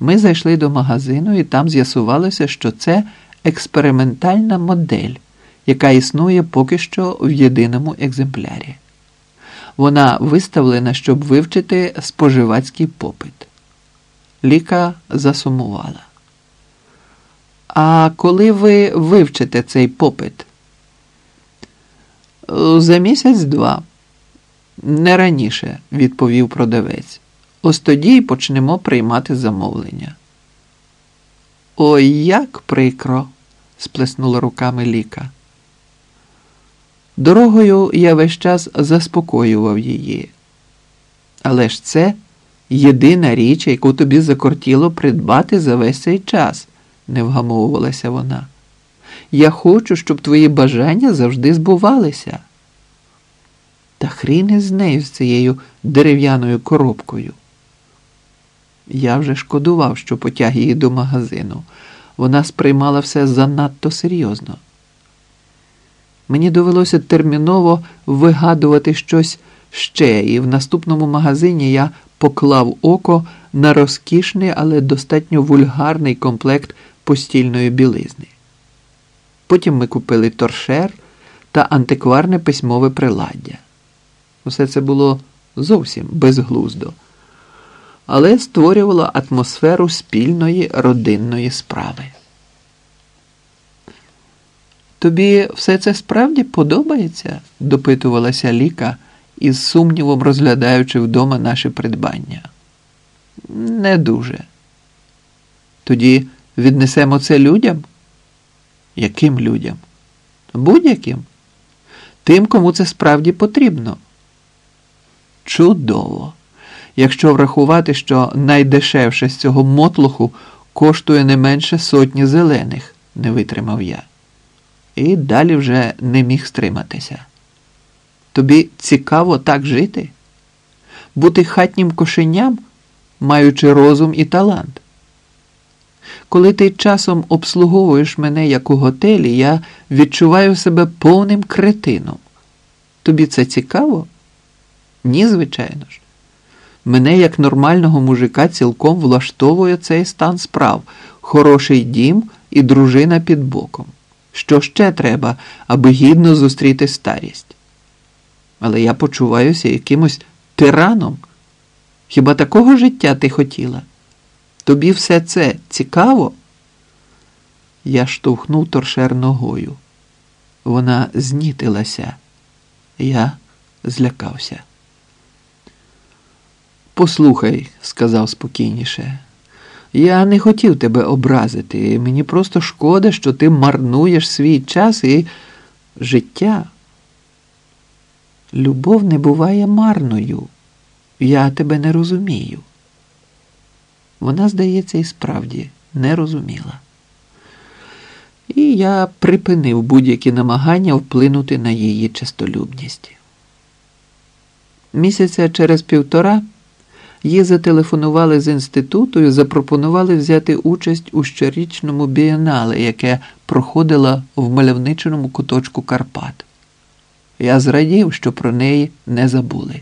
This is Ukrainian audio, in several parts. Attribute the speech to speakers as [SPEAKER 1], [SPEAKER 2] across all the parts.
[SPEAKER 1] Ми зайшли до магазину і там з'ясувалося, що це експериментальна модель, яка існує поки що в єдиному екземплярі. Вона виставлена, щоб вивчити споживацький попит. Ліка засумувала. А коли ви вивчите цей попит? За місяць-два. Не раніше, відповів продавець. Ось тоді й почнемо приймати замовлення. Ой, як прикро, сплеснула руками Ліка. Дорогою я весь час заспокоював її. Але ж це єдина річ, яку тобі закортіло придбати за весь цей час, не вгамовувалася вона. Я хочу, щоб твої бажання завжди збувалися. Та хрін із нею з цією дерев'яною коробкою. Я вже шкодував, що потяг її до магазину. Вона сприймала все занадто серйозно. Мені довелося терміново вигадувати щось ще, і в наступному магазині я поклав око на розкішний, але достатньо вульгарний комплект постільної білизни. Потім ми купили торшер та антикварне письмове приладдя. Усе це було зовсім безглуздо, але створювало атмосферу спільної родинної справи. Тобі все це справді подобається? допитувалася Ліка, із сумнівом розглядаючи вдома наші придбання. Не дуже. Тоді віднесемо це людям? Яким людям? Будь-яким. Тим, кому це справді потрібно. Чудово! Якщо врахувати, що найдешевше з цього мотлуху коштує не менше сотні зелених, не витримав я. І далі вже не міг стриматися. Тобі цікаво так жити? Бути хатнім кошеням, маючи розум і талант. Коли ти часом обслуговуєш мене як у готелі, я відчуваю себе повним кретином. Тобі це цікаво? Ні, звичайно ж. Мене як нормального мужика цілком влаштовує цей стан справ, хороший дім і дружина під боком. Що ще треба, аби гідно зустріти старість? Але я почуваюся якимось тираном. Хіба такого життя ти хотіла? Тобі все це цікаво? Я штовхнув торшер ногою. Вона знітилася. Я злякався. Послухай, сказав спокійніше, я не хотів тебе образити. Мені просто шкода, що ти марнуєш свій час і життя. Любов не буває марною. Я тебе не розумію. Вона, здається, і справді не розуміла. І я припинив будь-які намагання вплинути на її честолюбність. Місяця через півтора їй зателефонували з інституту і запропонували взяти участь у щорічному бієнале, яке проходило в мальовничому куточку Карпат. Я зрадів, що про неї не забули.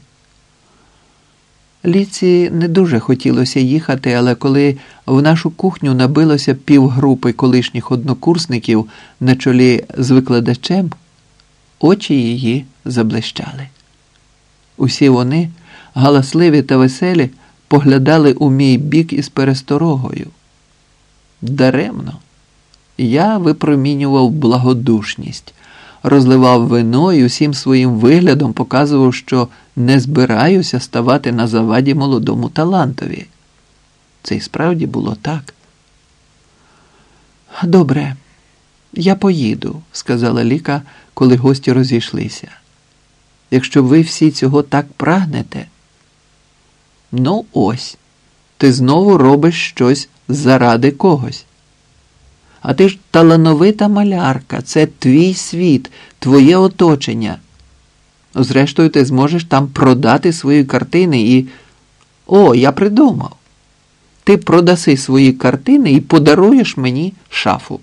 [SPEAKER 1] Ліці не дуже хотілося їхати, але коли в нашу кухню набилося півгрупи колишніх однокурсників на чолі з викладачем, очі її заблищали. Усі вони, галасливі та веселі, поглядали у мій бік із пересторогою. Даремно, я випромінював благодушність розливав вино і усім своїм виглядом показував, що не збираюся ставати на заваді молодому талантові. Це й справді було так. Добре, я поїду, сказала Ліка, коли гості розійшлися. Якщо ви всі цього так прагнете, ну ось, ти знову робиш щось заради когось. А ти ж талановита малярка, це твій світ, твоє оточення. Зрештою, ти зможеш там продати свої картини і. О, я придумав. Ти продаси свої картини і подаруєш мені шафу.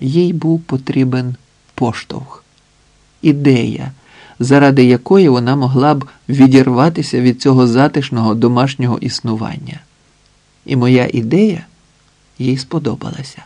[SPEAKER 1] Їй був потрібен поштовх, ідея, заради якої вона могла б відірватися від цього затишного домашнього існування. І моя ідея їй сподобалася.